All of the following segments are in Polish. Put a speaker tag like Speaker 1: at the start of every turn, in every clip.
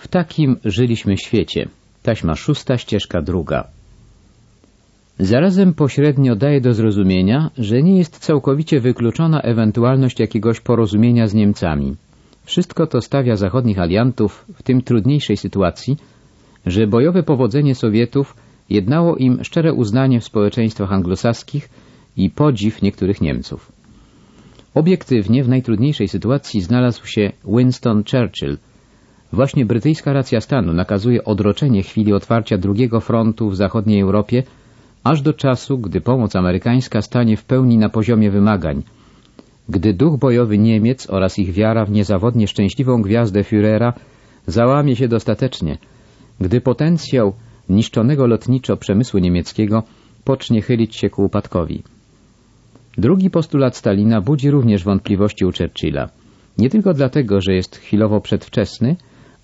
Speaker 1: W takim żyliśmy świecie. Taśma szósta, ścieżka druga. Zarazem pośrednio daje do zrozumienia, że nie jest całkowicie wykluczona ewentualność jakiegoś porozumienia z Niemcami. Wszystko to stawia zachodnich aliantów w tym trudniejszej sytuacji, że bojowe powodzenie Sowietów jednało im szczere uznanie w społeczeństwach anglosaskich i podziw niektórych Niemców. Obiektywnie w najtrudniejszej sytuacji znalazł się Winston Churchill. Właśnie brytyjska racja stanu nakazuje odroczenie chwili otwarcia drugiego frontu w zachodniej Europie aż do czasu, gdy pomoc amerykańska stanie w pełni na poziomie wymagań, gdy duch bojowy Niemiec oraz ich wiara w niezawodnie szczęśliwą gwiazdę Führera załamie się dostatecznie, gdy potencjał niszczonego lotniczo przemysłu niemieckiego pocznie chylić się ku upadkowi. Drugi postulat Stalina budzi również wątpliwości u Churchilla. Nie tylko dlatego, że jest chwilowo przedwczesny,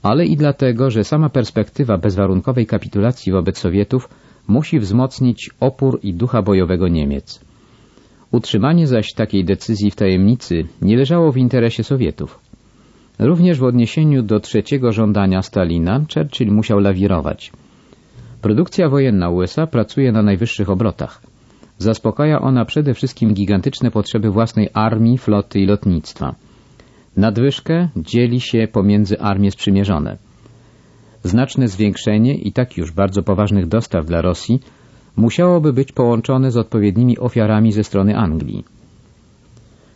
Speaker 1: ale i dlatego, że sama perspektywa bezwarunkowej kapitulacji wobec Sowietów musi wzmocnić opór i ducha bojowego Niemiec. Utrzymanie zaś takiej decyzji w tajemnicy nie leżało w interesie Sowietów. Również w odniesieniu do trzeciego żądania Stalina Churchill musiał lawirować. Produkcja wojenna USA pracuje na najwyższych obrotach. Zaspokaja ona przede wszystkim gigantyczne potrzeby własnej armii, floty i lotnictwa. Nadwyżkę dzieli się pomiędzy armie sprzymierzone. Znaczne zwiększenie i tak już bardzo poważnych dostaw dla Rosji musiałoby być połączone z odpowiednimi ofiarami ze strony Anglii.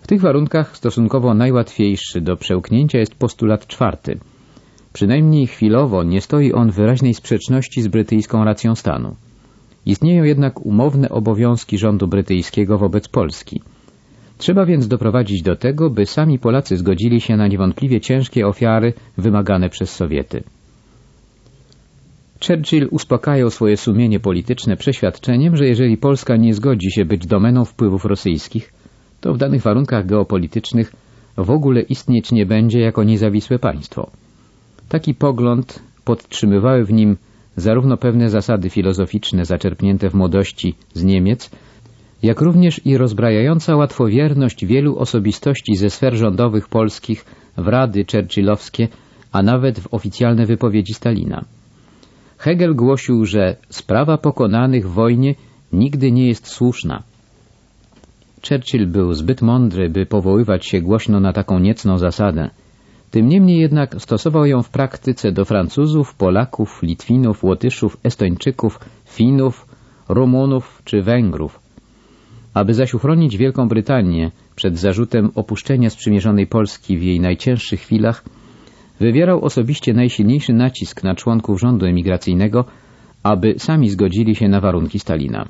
Speaker 1: W tych warunkach stosunkowo najłatwiejszy do przełknięcia jest postulat czwarty. Przynajmniej chwilowo nie stoi on w wyraźnej sprzeczności z brytyjską racją stanu. Istnieją jednak umowne obowiązki rządu brytyjskiego wobec Polski. Trzeba więc doprowadzić do tego, by sami Polacy zgodzili się na niewątpliwie ciężkie ofiary wymagane przez Sowiety. Churchill uspokajał swoje sumienie polityczne przeświadczeniem, że jeżeli Polska nie zgodzi się być domeną wpływów rosyjskich, to w danych warunkach geopolitycznych w ogóle istnieć nie będzie jako niezawisłe państwo. Taki pogląd podtrzymywały w nim zarówno pewne zasady filozoficzne zaczerpnięte w młodości z Niemiec, jak również i rozbrajająca łatwowierność wielu osobistości ze sfer rządowych polskich w rady churchillowskie, a nawet w oficjalne wypowiedzi Stalina. Hegel głosił, że sprawa pokonanych w wojnie nigdy nie jest słuszna. Churchill był zbyt mądry, by powoływać się głośno na taką niecną zasadę. Tym niemniej jednak stosował ją w praktyce do Francuzów, Polaków, Litwinów, Łotyszów, Estończyków, Finów, Rumunów czy Węgrów. Aby zaś uchronić Wielką Brytanię przed zarzutem opuszczenia sprzymierzonej Polski w jej najcięższych chwilach, wywierał osobiście najsilniejszy nacisk na członków rządu emigracyjnego, aby sami zgodzili się na warunki Stalina.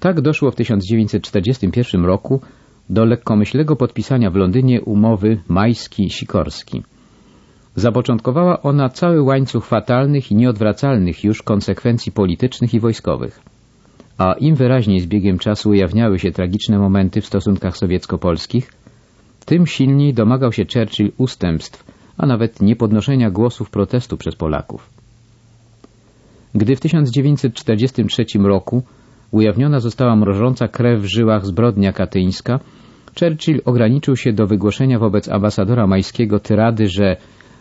Speaker 1: Tak doszło w 1941 roku do lekkomyślnego podpisania w Londynie umowy Majski-Sikorski. Zapoczątkowała ona cały łańcuch fatalnych i nieodwracalnych już konsekwencji politycznych i wojskowych. A im wyraźniej z biegiem czasu ujawniały się tragiczne momenty w stosunkach sowiecko-polskich, tym silniej domagał się Churchill ustępstw, a nawet niepodnoszenia głosów protestu przez Polaków. Gdy w 1943 roku ujawniona została mrożąca krew w żyłach zbrodnia katyńska, Churchill ograniczył się do wygłoszenia wobec ambasadora Majskiego tyrady, że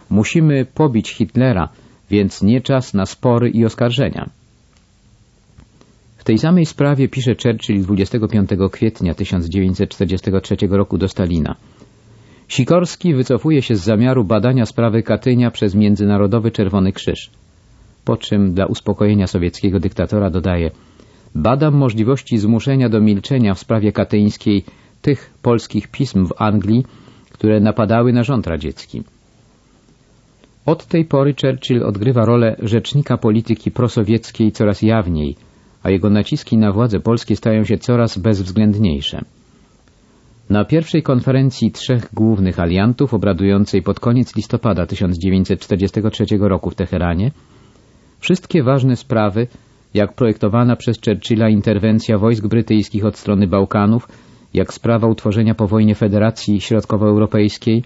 Speaker 1: musimy pobić Hitlera, więc nie czas na spory i oskarżenia. Tej samej sprawie pisze Churchill 25 kwietnia 1943 roku do Stalina. Sikorski wycofuje się z zamiaru badania sprawy Katynia przez Międzynarodowy Czerwony Krzyż. Po czym dla uspokojenia sowieckiego dyktatora dodaje Badam możliwości zmuszenia do milczenia w sprawie katyńskiej tych polskich pism w Anglii, które napadały na rząd radziecki. Od tej pory Churchill odgrywa rolę rzecznika polityki prosowieckiej coraz jawniej, a jego naciski na władze polskie stają się coraz bezwzględniejsze. Na pierwszej konferencji trzech głównych aliantów, obradującej pod koniec listopada 1943 roku w Teheranie, wszystkie ważne sprawy, jak projektowana przez Churchilla interwencja wojsk brytyjskich od strony Bałkanów, jak sprawa utworzenia po wojnie Federacji Środkowoeuropejskiej,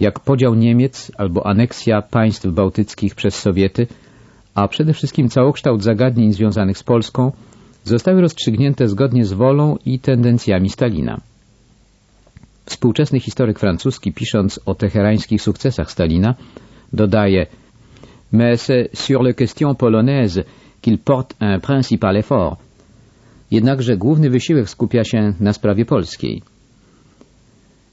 Speaker 1: jak podział Niemiec albo aneksja państw bałtyckich przez Sowiety, a przede wszystkim całokształt zagadnień związanych z Polską, zostały rozstrzygnięte zgodnie z wolą i tendencjami Stalina. Współczesny historyk francuski, pisząc o teherańskich sukcesach Stalina, Dodaje Mais c'est sur les questions polonaises qu'il porte un principal effort. Jednakże główny wysiłek skupia się na sprawie polskiej.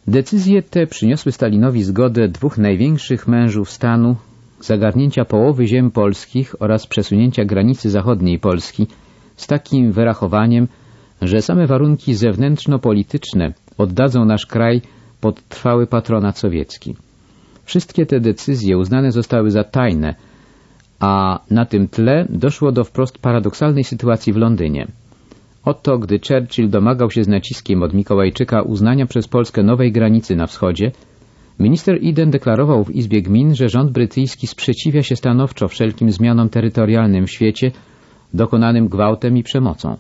Speaker 1: Decyzje te przyniosły Stalinowi zgodę dwóch największych mężów stanu zagarnięcia połowy ziem polskich oraz przesunięcia granicy zachodniej Polski z takim wyrachowaniem, że same warunki zewnętrzno-polityczne oddadzą nasz kraj pod trwały patronat sowiecki. Wszystkie te decyzje uznane zostały za tajne, a na tym tle doszło do wprost paradoksalnej sytuacji w Londynie. Oto gdy Churchill domagał się z naciskiem od Mikołajczyka uznania przez Polskę nowej granicy na wschodzie, minister Eden deklarował w Izbie Gmin, że rząd brytyjski sprzeciwia się stanowczo wszelkim zmianom terytorialnym w świecie dokonanym gwałtem i przemocą.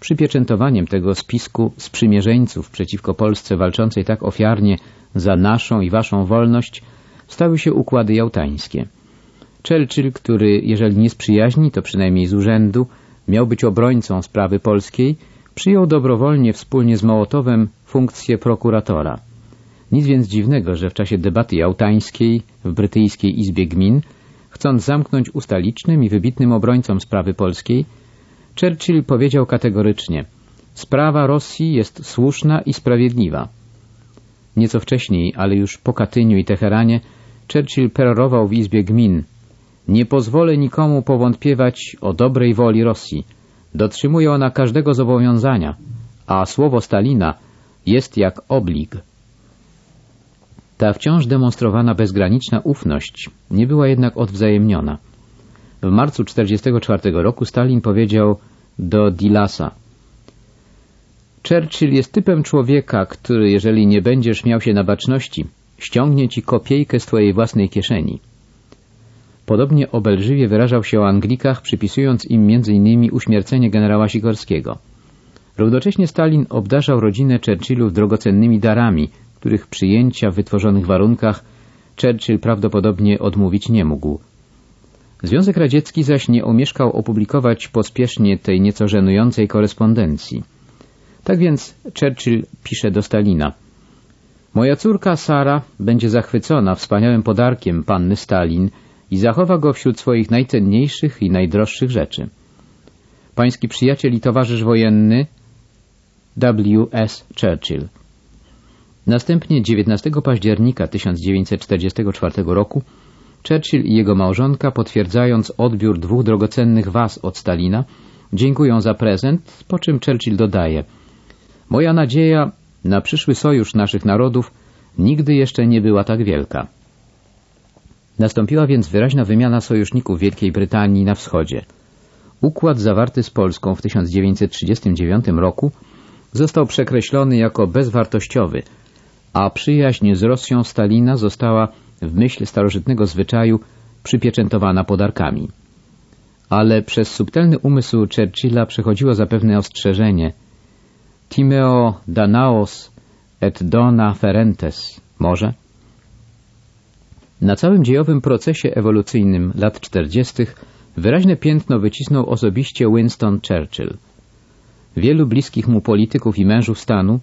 Speaker 1: Przypieczętowaniem tego spisku sprzymierzeńców przeciwko Polsce walczącej tak ofiarnie za naszą i waszą wolność stały się układy jałtańskie. Churchill, który jeżeli nie z przyjaźni, to przynajmniej z urzędu, miał być obrońcą sprawy polskiej, przyjął dobrowolnie wspólnie z Mołotowem funkcję prokuratora. Nic więc dziwnego, że w czasie debaty jałtańskiej w brytyjskiej Izbie Gmin, chcąc zamknąć ustalicznym i wybitnym obrońcom sprawy polskiej, Churchill powiedział kategorycznie Sprawa Rosji jest słuszna i sprawiedliwa. Nieco wcześniej, ale już po Katyniu i Teheranie, Churchill perorował w Izbie Gmin Nie pozwolę nikomu powątpiewać o dobrej woli Rosji. Dotrzymuje ona każdego zobowiązania, a słowo Stalina jest jak oblig. Ta wciąż demonstrowana bezgraniczna ufność nie była jednak odwzajemniona. W marcu 1944 roku Stalin powiedział do Dilasa Churchill jest typem człowieka, który, jeżeli nie będziesz miał się na baczności, ściągnie ci kopiejkę z twojej własnej kieszeni. Podobnie obelżywie wyrażał się o Anglikach, przypisując im m.in. uśmiercenie generała Sikorskiego. Równocześnie Stalin obdarzał rodzinę Churchillów drogocennymi darami, których przyjęcia w wytworzonych warunkach Churchill prawdopodobnie odmówić nie mógł. Związek Radziecki zaś nie omieszkał opublikować pospiesznie tej nieco żenującej korespondencji. Tak więc Churchill pisze do Stalina. Moja córka Sara będzie zachwycona wspaniałym podarkiem panny Stalin i zachowa go wśród swoich najcenniejszych i najdroższych rzeczy. Pański przyjaciel i towarzysz wojenny W. S. Churchill Następnie 19 października 1944 roku Churchill i jego małżonka, potwierdzając odbiór dwóch drogocennych was od Stalina, dziękują za prezent, po czym Churchill dodaje Moja nadzieja na przyszły sojusz naszych narodów nigdy jeszcze nie była tak wielka. Nastąpiła więc wyraźna wymiana sojuszników Wielkiej Brytanii na wschodzie. Układ zawarty z Polską w 1939 roku został przekreślony jako bezwartościowy, a przyjaźń z Rosją Stalina została w myśl starożytnego zwyczaju przypieczętowana podarkami. Ale przez subtelny umysł Churchilla przechodziło zapewne ostrzeżenie Timeo Danaos et dona ferentes. Może? Na całym dziejowym procesie ewolucyjnym lat czterdziestych wyraźne piętno wycisnął osobiście Winston Churchill. Wielu bliskich mu polityków i mężów stanu,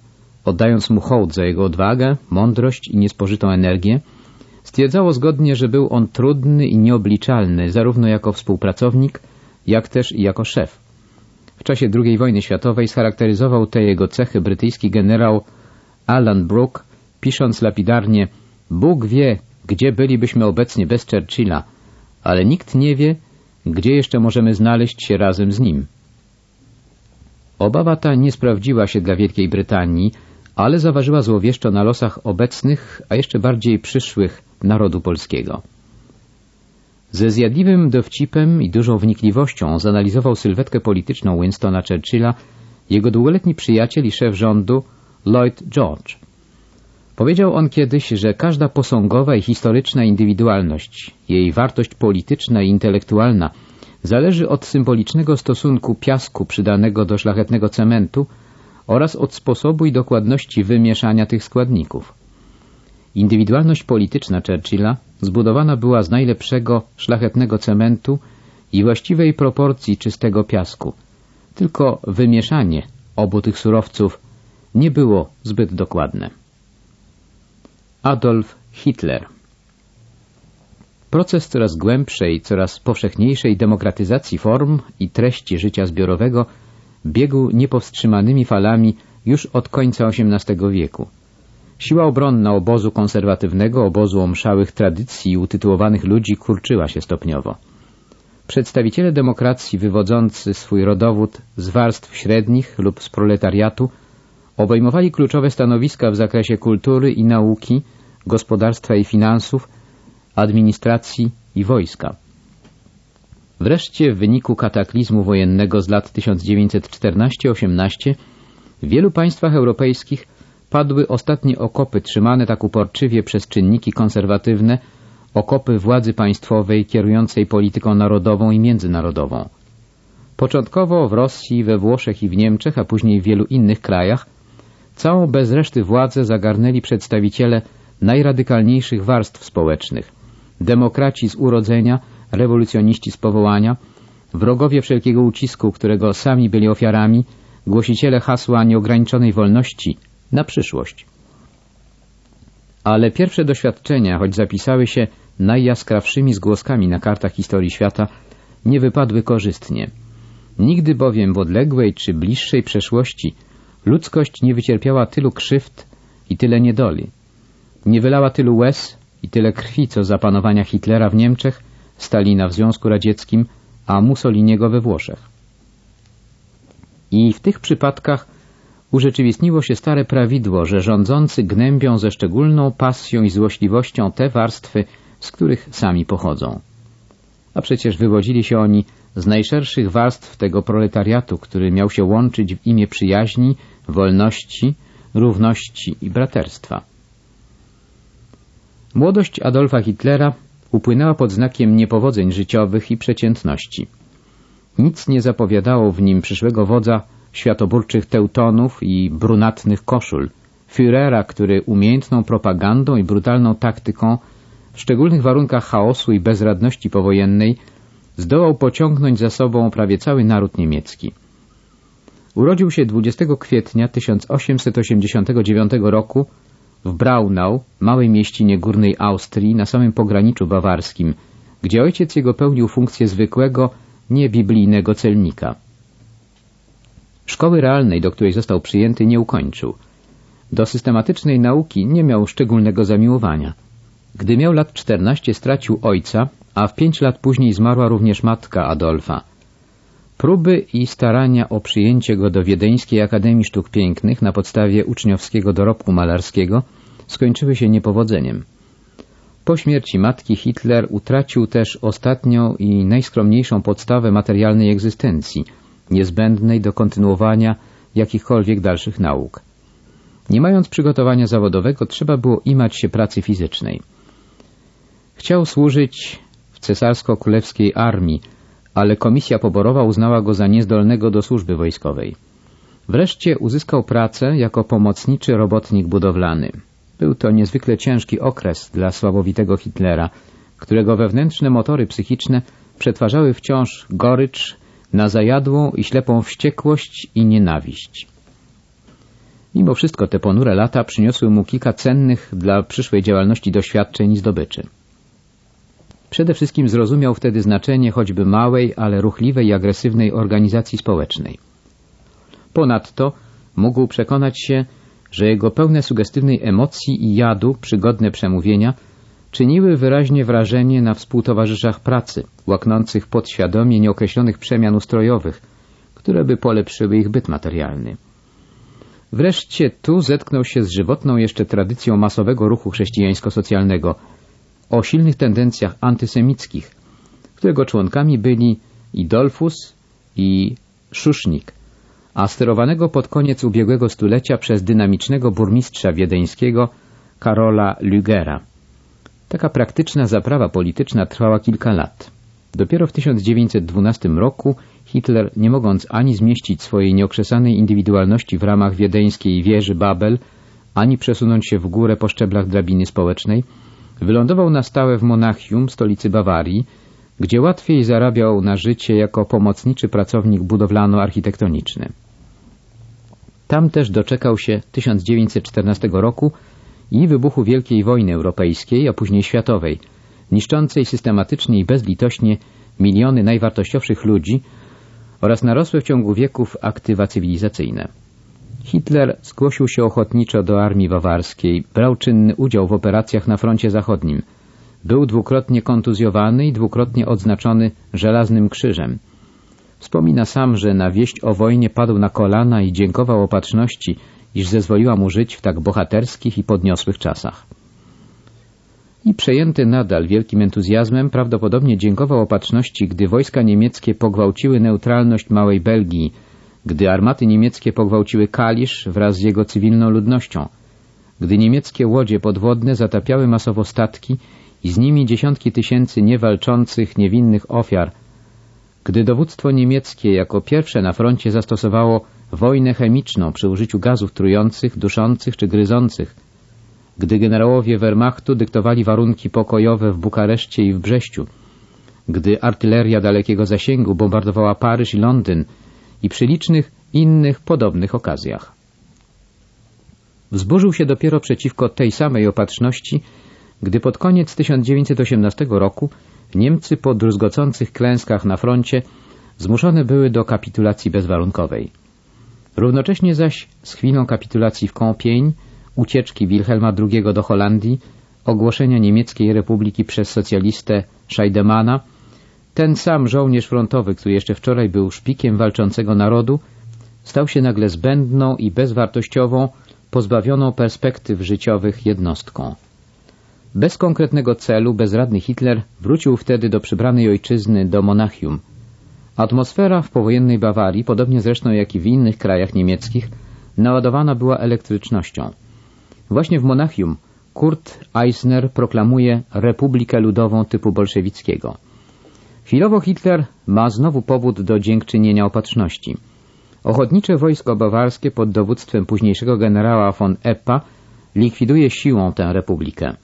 Speaker 1: oddając mu hołd za jego odwagę, mądrość i niespożytą energię, stwierdzało zgodnie, że był on trudny i nieobliczalny zarówno jako współpracownik, jak też i jako szef. W czasie II wojny światowej scharakteryzował te jego cechy brytyjski generał Alan Brooke, pisząc lapidarnie Bóg wie, gdzie bylibyśmy obecnie bez Churchilla, ale nikt nie wie, gdzie jeszcze możemy znaleźć się razem z nim. Obawa ta nie sprawdziła się dla Wielkiej Brytanii, ale zaważyła złowieszczo na losach obecnych, a jeszcze bardziej przyszłych narodu polskiego. Ze zjadliwym dowcipem i dużą wnikliwością zanalizował sylwetkę polityczną Winstona Churchilla jego długoletni przyjaciel i szef rządu Lloyd George. Powiedział on kiedyś, że każda posągowa i historyczna indywidualność, jej wartość polityczna i intelektualna zależy od symbolicznego stosunku piasku przydanego do szlachetnego cementu oraz od sposobu i dokładności wymieszania tych składników. Indywidualność polityczna Churchilla zbudowana była z najlepszego szlachetnego cementu i właściwej proporcji czystego piasku. Tylko wymieszanie obu tych surowców nie było zbyt dokładne. Adolf Hitler Proces coraz głębszej, coraz powszechniejszej demokratyzacji form i treści życia zbiorowego biegł niepowstrzymanymi falami już od końca XVIII wieku. Siła obronna obozu konserwatywnego, obozu omszałych tradycji i utytułowanych ludzi kurczyła się stopniowo. Przedstawiciele demokracji wywodzący swój rodowód z warstw średnich lub z proletariatu obejmowali kluczowe stanowiska w zakresie kultury i nauki, gospodarstwa i finansów, administracji i wojska. Wreszcie w wyniku kataklizmu wojennego z lat 1914-18 w wielu państwach europejskich padły ostatnie okopy trzymane tak uporczywie przez czynniki konserwatywne, okopy władzy państwowej kierującej polityką narodową i międzynarodową. Początkowo w Rosji, we Włoszech i w Niemczech, a później w wielu innych krajach, całą bez reszty władzę zagarnęli przedstawiciele najradykalniejszych warstw społecznych, demokraci z urodzenia, rewolucjoniści z powołania, wrogowie wszelkiego ucisku, którego sami byli ofiarami, głosiciele hasła nieograniczonej wolności na przyszłość. Ale pierwsze doświadczenia, choć zapisały się najjaskrawszymi zgłoskami na kartach historii świata, nie wypadły korzystnie. Nigdy bowiem w odległej czy bliższej przeszłości ludzkość nie wycierpiała tylu krzywd i tyle niedoli. Nie wylała tylu łez i tyle krwi, co za panowania Hitlera w Niemczech, Stalina w Związku Radzieckim, a Mussoliniego we Włoszech. I w tych przypadkach urzeczywistniło się stare prawidło, że rządzący gnębią ze szczególną pasją i złośliwością te warstwy, z których sami pochodzą. A przecież wywodzili się oni z najszerszych warstw tego proletariatu, który miał się łączyć w imię przyjaźni, wolności, równości i braterstwa. Młodość Adolfa Hitlera upłynęła pod znakiem niepowodzeń życiowych i przeciętności. Nic nie zapowiadało w nim przyszłego wodza światoburczych teutonów i brunatnych koszul, Führera, który umiejętną propagandą i brutalną taktyką w szczególnych warunkach chaosu i bezradności powojennej zdołał pociągnąć za sobą prawie cały naród niemiecki. Urodził się 20 kwietnia 1889 roku w Braunau, małej mieścinie górnej Austrii, na samym pograniczu bawarskim, gdzie ojciec jego pełnił funkcję zwykłego, niebiblijnego celnika. Szkoły realnej, do której został przyjęty, nie ukończył. Do systematycznej nauki nie miał szczególnego zamiłowania. Gdy miał lat 14, stracił ojca, a w pięć lat później zmarła również matka Adolfa. Próby i starania o przyjęcie go do Wiedeńskiej Akademii Sztuk Pięknych na podstawie uczniowskiego dorobku malarskiego skończyły się niepowodzeniem. Po śmierci matki Hitler utracił też ostatnią i najskromniejszą podstawę materialnej egzystencji, niezbędnej do kontynuowania jakichkolwiek dalszych nauk. Nie mając przygotowania zawodowego, trzeba było imać się pracy fizycznej. Chciał służyć w cesarsko-królewskiej armii, ale komisja poborowa uznała go za niezdolnego do służby wojskowej. Wreszcie uzyskał pracę jako pomocniczy robotnik budowlany. Był to niezwykle ciężki okres dla słabowitego Hitlera, którego wewnętrzne motory psychiczne przetwarzały wciąż gorycz na zajadłą i ślepą wściekłość i nienawiść. Mimo wszystko te ponure lata przyniosły mu kilka cennych dla przyszłej działalności doświadczeń i zdobyczy. Przede wszystkim zrozumiał wtedy znaczenie choćby małej, ale ruchliwej i agresywnej organizacji społecznej. Ponadto mógł przekonać się, że jego pełne sugestywnej emocji i jadu przygodne przemówienia czyniły wyraźnie wrażenie na współtowarzyszach pracy, łaknących podświadomie nieokreślonych przemian ustrojowych, które by polepszyły ich byt materialny. Wreszcie tu zetknął się z żywotną jeszcze tradycją masowego ruchu chrześcijańsko-socjalnego o silnych tendencjach antysemickich, którego członkami byli i Dolfus i Szusznik, a sterowanego pod koniec ubiegłego stulecia przez dynamicznego burmistrza wiedeńskiego Karola Lügera. Taka praktyczna zaprawa polityczna trwała kilka lat. Dopiero w 1912 roku Hitler, nie mogąc ani zmieścić swojej nieokrzesanej indywidualności w ramach wiedeńskiej wieży Babel, ani przesunąć się w górę po szczeblach drabiny społecznej, wylądował na stałe w Monachium, stolicy Bawarii, gdzie łatwiej zarabiał na życie jako pomocniczy pracownik budowlano-architektoniczny. Tam też doczekał się 1914 roku i wybuchu Wielkiej Wojny Europejskiej, a później światowej, niszczącej systematycznie i bezlitośnie miliony najwartościowszych ludzi oraz narosłe w ciągu wieków aktywa cywilizacyjne. Hitler zgłosił się ochotniczo do armii bawarskiej, brał czynny udział w operacjach na froncie zachodnim. Był dwukrotnie kontuzjowany i dwukrotnie odznaczony żelaznym krzyżem. Wspomina sam, że na wieść o wojnie padł na kolana i dziękował opatrzności, iż zezwoliła mu żyć w tak bohaterskich i podniosłych czasach. I przejęty nadal wielkim entuzjazmem prawdopodobnie dziękował opatrzności, gdy wojska niemieckie pogwałciły neutralność Małej Belgii, gdy armaty niemieckie pogwałciły Kalisz wraz z jego cywilną ludnością, gdy niemieckie łodzie podwodne zatapiały masowo statki i z nimi dziesiątki tysięcy niewalczących, niewinnych ofiar, gdy dowództwo niemieckie jako pierwsze na froncie zastosowało wojnę chemiczną przy użyciu gazów trujących, duszących czy gryzących, gdy generałowie Wehrmachtu dyktowali warunki pokojowe w Bukareszcie i w Brześciu, gdy artyleria dalekiego zasięgu bombardowała Paryż i Londyn i przy licznych innych podobnych okazjach. Wzburzył się dopiero przeciwko tej samej opatrzności, gdy pod koniec 1918 roku Niemcy po druzgocących klęskach na froncie zmuszone były do kapitulacji bezwarunkowej. Równocześnie zaś z chwilą kapitulacji w Kąpień, ucieczki Wilhelma II do Holandii, ogłoszenia Niemieckiej Republiki przez socjalistę Scheidemana, ten sam żołnierz frontowy, który jeszcze wczoraj był szpikiem walczącego narodu, stał się nagle zbędną i bezwartościową, pozbawioną perspektyw życiowych jednostką. Bez konkretnego celu bezradny Hitler wrócił wtedy do przybranej ojczyzny, do Monachium. Atmosfera w powojennej Bawarii, podobnie zresztą jak i w innych krajach niemieckich, naładowana była elektrycznością. Właśnie w Monachium Kurt Eisner proklamuje Republikę Ludową typu bolszewickiego. Chwilowo Hitler ma znowu powód do dziękczynienia opatrzności. Ochotnicze wojsko bawarskie pod dowództwem późniejszego generała von Eppa likwiduje siłą tę republikę.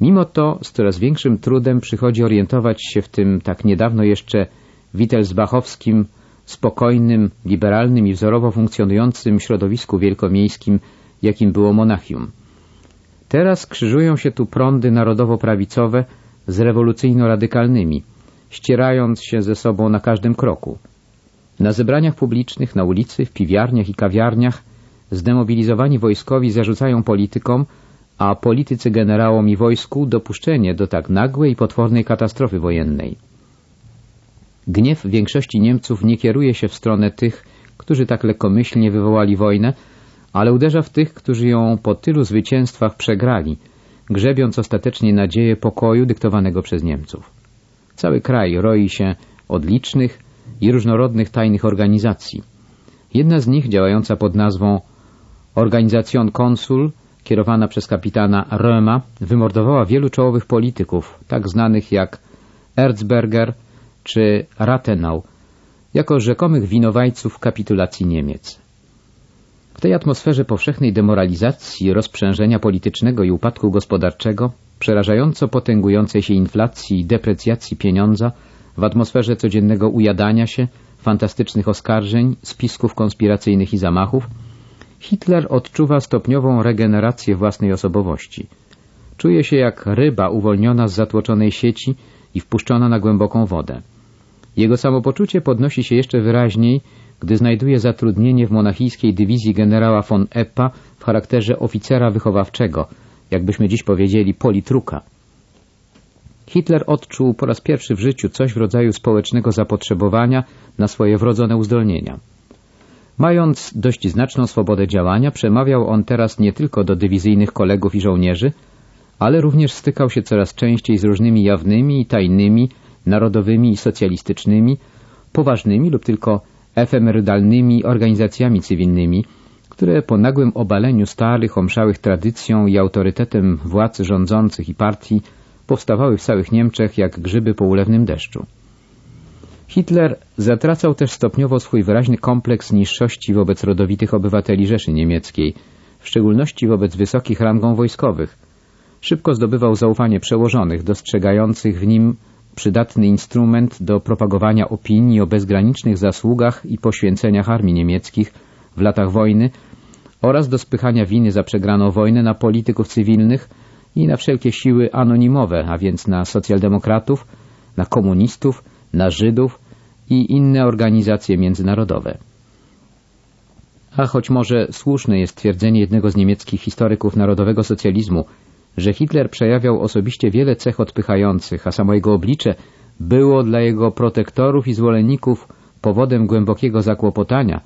Speaker 1: Mimo to z coraz większym trudem przychodzi orientować się w tym tak niedawno jeszcze witelsbachowskim, spokojnym, liberalnym i wzorowo funkcjonującym środowisku wielkomiejskim, jakim było Monachium. Teraz krzyżują się tu prądy narodowo-prawicowe z rewolucyjno-radykalnymi, ścierając się ze sobą na każdym kroku. Na zebraniach publicznych, na ulicy, w piwiarniach i kawiarniach zdemobilizowani wojskowi zarzucają politykom, a politycy generałom i wojsku dopuszczenie do tak nagłej i potwornej katastrofy wojennej. Gniew większości Niemców nie kieruje się w stronę tych, którzy tak lekkomyślnie wywołali wojnę, ale uderza w tych, którzy ją po tylu zwycięstwach przegrali, grzebiąc ostatecznie nadzieję pokoju dyktowanego przez Niemców. Cały kraj roi się od licznych i różnorodnych tajnych organizacji. Jedna z nich, działająca pod nazwą Organization Konsul, kierowana przez kapitana Röma, wymordowała wielu czołowych polityków, tak znanych jak Erzberger czy Rathenau, jako rzekomych winowajców kapitulacji Niemiec. W tej atmosferze powszechnej demoralizacji, rozprzężenia politycznego i upadku gospodarczego, przerażająco potęgującej się inflacji i deprecjacji pieniądza, w atmosferze codziennego ujadania się, fantastycznych oskarżeń, spisków konspiracyjnych i zamachów, Hitler odczuwa stopniową regenerację własnej osobowości. Czuje się jak ryba uwolniona z zatłoczonej sieci i wpuszczona na głęboką wodę. Jego samopoczucie podnosi się jeszcze wyraźniej, gdy znajduje zatrudnienie w monachijskiej dywizji generała von Eppa w charakterze oficera wychowawczego, jakbyśmy dziś powiedzieli politruka. Hitler odczuł po raz pierwszy w życiu coś w rodzaju społecznego zapotrzebowania na swoje wrodzone uzdolnienia. Mając dość znaczną swobodę działania, przemawiał on teraz nie tylko do dywizyjnych kolegów i żołnierzy, ale również stykał się coraz częściej z różnymi jawnymi i tajnymi, narodowymi i socjalistycznymi, poważnymi lub tylko efemerydalnymi organizacjami cywilnymi, które po nagłym obaleniu starych, omszałych tradycją i autorytetem władz rządzących i partii powstawały w całych Niemczech jak grzyby po ulewnym deszczu. Hitler zatracał też stopniowo swój wyraźny kompleks niższości wobec rodowitych obywateli Rzeszy Niemieckiej, w szczególności wobec wysokich rangą wojskowych. Szybko zdobywał zaufanie przełożonych, dostrzegających w nim przydatny instrument do propagowania opinii o bezgranicznych zasługach i poświęceniach armii niemieckich w latach wojny oraz do spychania winy za przegraną wojnę na polityków cywilnych i na wszelkie siły anonimowe, a więc na socjaldemokratów, na komunistów, na Żydów i inne organizacje międzynarodowe. A choć może słuszne jest twierdzenie jednego z niemieckich historyków narodowego socjalizmu, że Hitler przejawiał osobiście wiele cech odpychających, a samo jego oblicze było dla jego protektorów i zwolenników powodem głębokiego zakłopotania,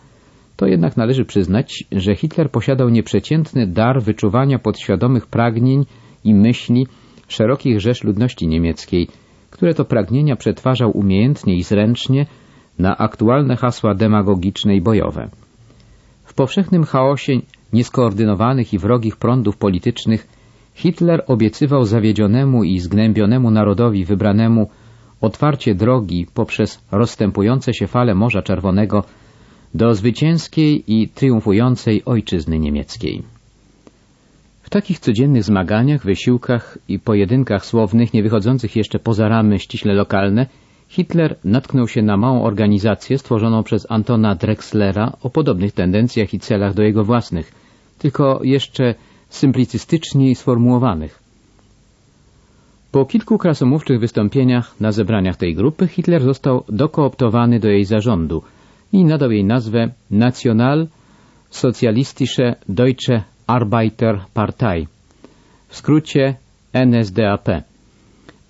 Speaker 1: to jednak należy przyznać, że Hitler posiadał nieprzeciętny dar wyczuwania podświadomych pragnień i myśli szerokich rzesz ludności niemieckiej, które to pragnienia przetwarzał umiejętnie i zręcznie na aktualne hasła demagogiczne i bojowe. W powszechnym chaosie nieskoordynowanych i wrogich prądów politycznych Hitler obiecywał zawiedzionemu i zgnębionemu narodowi wybranemu otwarcie drogi poprzez rozstępujące się fale Morza Czerwonego do zwycięskiej i triumfującej ojczyzny niemieckiej. W takich codziennych zmaganiach, wysiłkach i pojedynkach słownych, nie wychodzących jeszcze poza ramy ściśle lokalne, Hitler natknął się na małą organizację stworzoną przez Antona Drexlera o podobnych tendencjach i celach do jego własnych, tylko jeszcze symplicystycznie sformułowanych. Po kilku krasomówczych wystąpieniach na zebraniach tej grupy Hitler został dokooptowany do jej zarządu i nadał jej nazwę National Sozialistische Deutsche Arbeiterpartei, w skrócie NSDAP.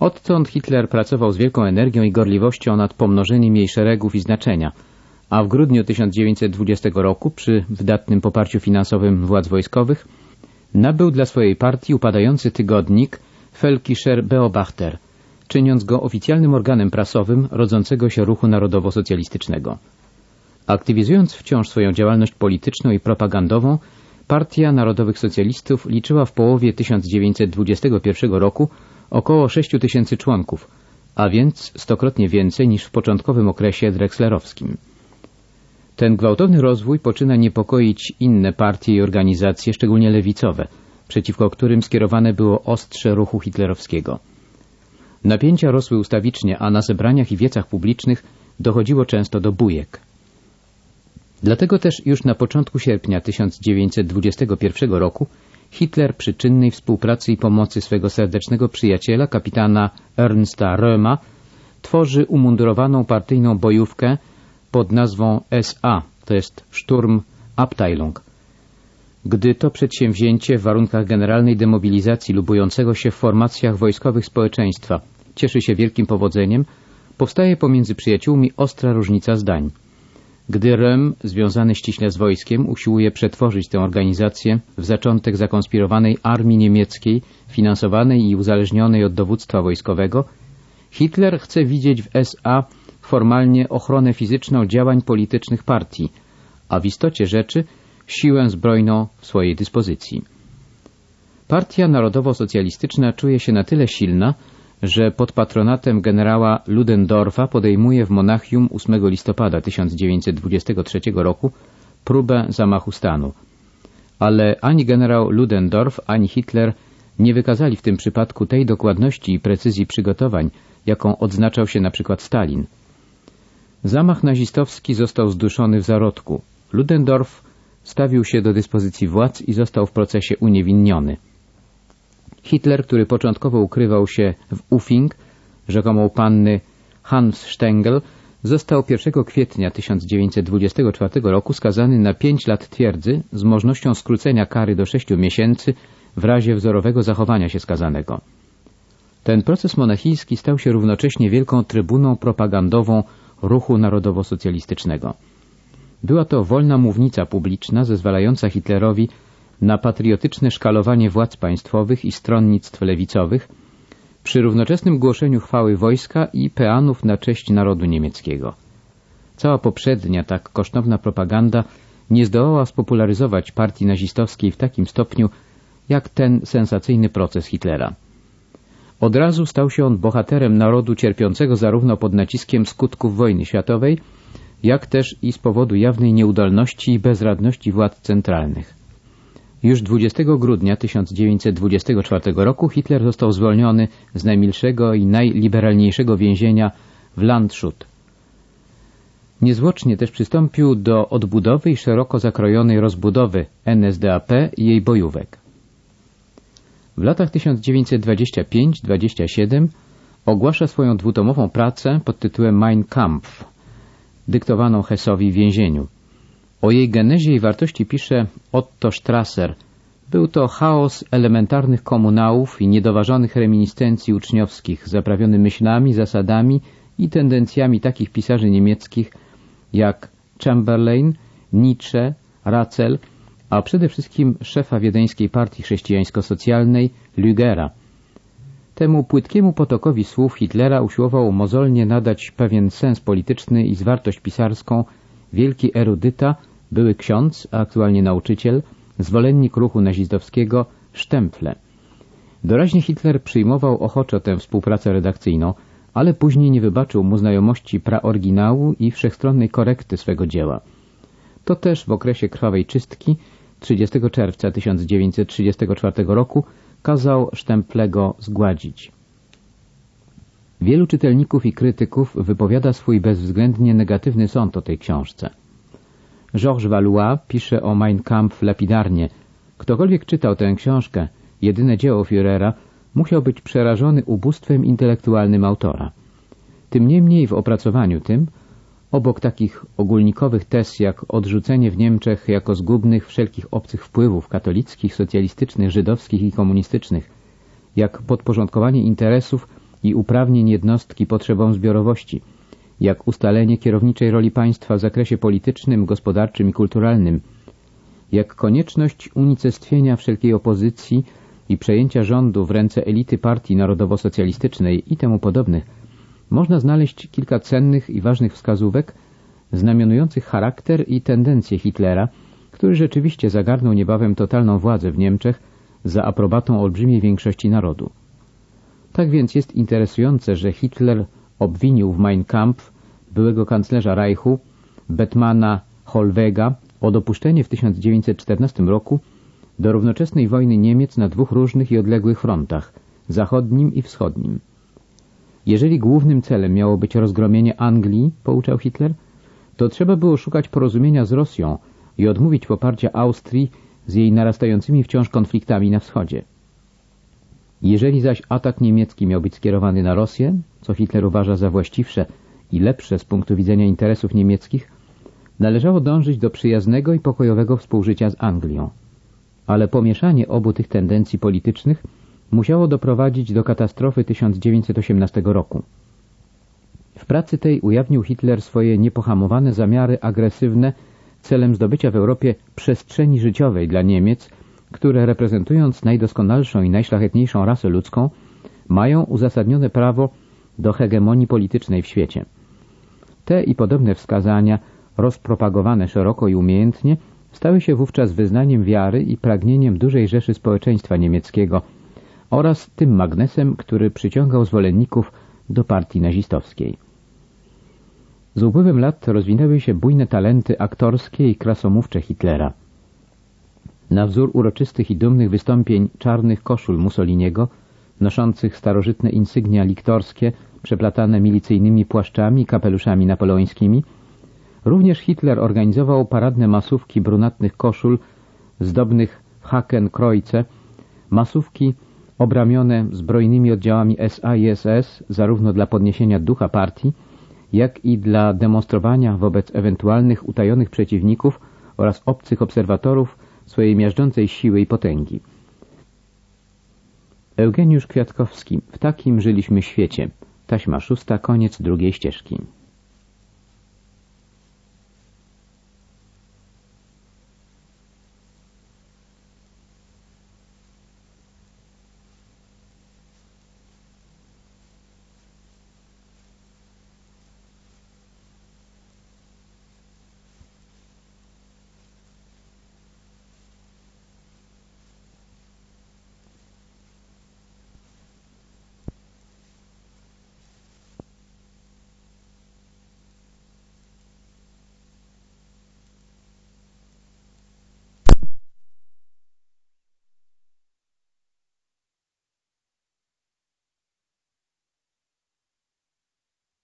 Speaker 1: Odtąd Hitler pracował z wielką energią i gorliwością nad pomnożeniem jej szeregów i znaczenia, a w grudniu 1920 roku, przy wydatnym poparciu finansowym władz wojskowych, nabył dla swojej partii upadający tygodnik Völkischer Beobachter, czyniąc go oficjalnym organem prasowym rodzącego się ruchu narodowo-socjalistycznego. Aktywizując wciąż swoją działalność polityczną i propagandową, Partia Narodowych Socjalistów liczyła w połowie 1921 roku około 6 tysięcy członków, a więc stokrotnie więcej niż w początkowym okresie drexlerowskim. Ten gwałtowny rozwój poczyna niepokoić inne partie i organizacje, szczególnie lewicowe, przeciwko którym skierowane było ostrze ruchu hitlerowskiego. Napięcia rosły ustawicznie, a na zebraniach i wiecach publicznych dochodziło często do bujek. Dlatego też już na początku sierpnia 1921 roku Hitler przy czynnej współpracy i pomocy swego serdecznego przyjaciela, kapitana Ernsta Röma, tworzy umundurowaną partyjną bojówkę pod nazwą SA, to jest Sturm Abteilung. Gdy to przedsięwzięcie w warunkach generalnej demobilizacji lubującego się w formacjach wojskowych społeczeństwa cieszy się wielkim powodzeniem, powstaje pomiędzy przyjaciółmi ostra różnica zdań. Gdy Röm, związany ściśle z wojskiem, usiłuje przetworzyć tę organizację w zaczątek zakonspirowanej armii niemieckiej, finansowanej i uzależnionej od dowództwa wojskowego, Hitler chce widzieć w SA formalnie ochronę fizyczną działań politycznych partii, a w istocie rzeczy siłę zbrojną w swojej dyspozycji. Partia Narodowo-Socjalistyczna czuje się na tyle silna, że pod patronatem generała Ludendorfa podejmuje w Monachium 8 listopada 1923 roku próbę zamachu stanu. Ale ani generał Ludendorff, ani Hitler nie wykazali w tym przypadku tej dokładności i precyzji przygotowań, jaką odznaczał się na przykład Stalin. Zamach nazistowski został zduszony w zarodku. Ludendorff stawił się do dyspozycji władz i został w procesie uniewinniony. Hitler, który początkowo ukrywał się w Uffing, rzekomo panny Hans Stengel, został 1 kwietnia 1924 roku skazany na 5 lat twierdzy z możliwością skrócenia kary do 6 miesięcy w razie wzorowego zachowania się skazanego. Ten proces monachijski stał się równocześnie wielką trybuną propagandową ruchu narodowo-socjalistycznego. Była to wolna mównica publiczna zezwalająca Hitlerowi na patriotyczne szkalowanie władz państwowych i stronnictw lewicowych przy równoczesnym głoszeniu chwały wojska i peanów na cześć narodu niemieckiego. Cała poprzednia, tak kosztowna propaganda nie zdołała spopularyzować partii nazistowskiej w takim stopniu, jak ten sensacyjny proces Hitlera. Od razu stał się on bohaterem narodu cierpiącego zarówno pod naciskiem skutków wojny światowej, jak też i z powodu jawnej nieudolności i bezradności władz centralnych. Już 20 grudnia 1924 roku Hitler został zwolniony z najmilszego i najliberalniejszego więzienia w Landshut. Niezwłocznie też przystąpił do odbudowy i szeroko zakrojonej rozbudowy NSDAP i jej bojówek. W latach 1925-27 ogłasza swoją dwutomową pracę pod tytułem Mein Kampf, dyktowaną Hessowi w więzieniu. O jej genezie i wartości pisze Otto Strasser. Był to chaos elementarnych komunałów i niedoważonych reminiscencji uczniowskich, zaprawiony myślami, zasadami i tendencjami takich pisarzy niemieckich jak Chamberlain, Nietzsche, Ratzel, a przede wszystkim szefa wiedeńskiej partii chrześcijańsko-socjalnej Lügera. Temu płytkiemu potokowi słów Hitlera usiłował mozolnie nadać pewien sens polityczny i zwartość pisarską wielki erudyta, były ksiądz, a aktualnie nauczyciel, zwolennik ruchu nazistowskiego Stempfle. Doraźnie Hitler przyjmował ochoczo tę współpracę redakcyjną, ale później nie wybaczył mu znajomości praoryginału i wszechstronnej korekty swego dzieła. To też w okresie krwawej czystki 30 czerwca 1934 roku kazał Sztemplego zgładzić. Wielu czytelników i krytyków wypowiada swój bezwzględnie negatywny sąd o tej książce. Georges Valois pisze o Mein Kampf lapidarnie. Ktokolwiek czytał tę książkę, jedyne dzieło Führera, musiał być przerażony ubóstwem intelektualnym autora. Tym niemniej w opracowaniu tym, obok takich ogólnikowych tez jak odrzucenie w Niemczech jako zgubnych wszelkich obcych wpływów katolickich, socjalistycznych, żydowskich i komunistycznych, jak podporządkowanie interesów i uprawnień jednostki potrzebom zbiorowości, jak ustalenie kierowniczej roli państwa w zakresie politycznym, gospodarczym i kulturalnym, jak konieczność unicestwienia wszelkiej opozycji i przejęcia rządu w ręce elity partii narodowo-socjalistycznej i temu podobnych, można znaleźć kilka cennych i ważnych wskazówek znamionujących charakter i tendencje Hitlera, który rzeczywiście zagarnął niebawem totalną władzę w Niemczech za aprobatą olbrzymiej większości narodu. Tak więc jest interesujące, że Hitler obwinił w Mein Kampf byłego kanclerza Reichu, Betmana Holwega, o dopuszczenie w 1914 roku do równoczesnej wojny Niemiec na dwóch różnych i odległych frontach, zachodnim i wschodnim. Jeżeli głównym celem miało być rozgromienie Anglii, pouczał Hitler, to trzeba było szukać porozumienia z Rosją i odmówić poparcia Austrii z jej narastającymi wciąż konfliktami na wschodzie. Jeżeli zaś atak niemiecki miał być skierowany na Rosję, co Hitler uważa za właściwsze i lepsze z punktu widzenia interesów niemieckich, należało dążyć do przyjaznego i pokojowego współżycia z Anglią. Ale pomieszanie obu tych tendencji politycznych musiało doprowadzić do katastrofy 1918 roku. W pracy tej ujawnił Hitler swoje niepohamowane zamiary agresywne celem zdobycia w Europie przestrzeni życiowej dla Niemiec, które reprezentując najdoskonalszą i najszlachetniejszą rasę ludzką, mają uzasadnione prawo do hegemonii politycznej w świecie. Te i podobne wskazania, rozpropagowane szeroko i umiejętnie, stały się wówczas wyznaniem wiary i pragnieniem dużej rzeszy społeczeństwa niemieckiego oraz tym magnesem, który przyciągał zwolenników do partii nazistowskiej. Z upływem lat rozwinęły się bujne talenty aktorskie i krasomówcze Hitlera. Na wzór uroczystych i dumnych wystąpień czarnych koszul Mussoliniego, noszących starożytne insygnia liktorskie, przeplatane milicyjnymi płaszczami kapeluszami napoleońskimi, również Hitler organizował paradne masówki brunatnych koszul, zdobnych w Hakenkreuze, masówki obramione zbrojnymi oddziałami SA i SS zarówno dla podniesienia ducha partii, jak i dla demonstrowania wobec ewentualnych utajonych przeciwników oraz obcych obserwatorów swojej miażdżącej siły i potęgi. Eugeniusz Kwiatkowski. W takim żyliśmy świecie. Taśma szósta, koniec drugiej ścieżki.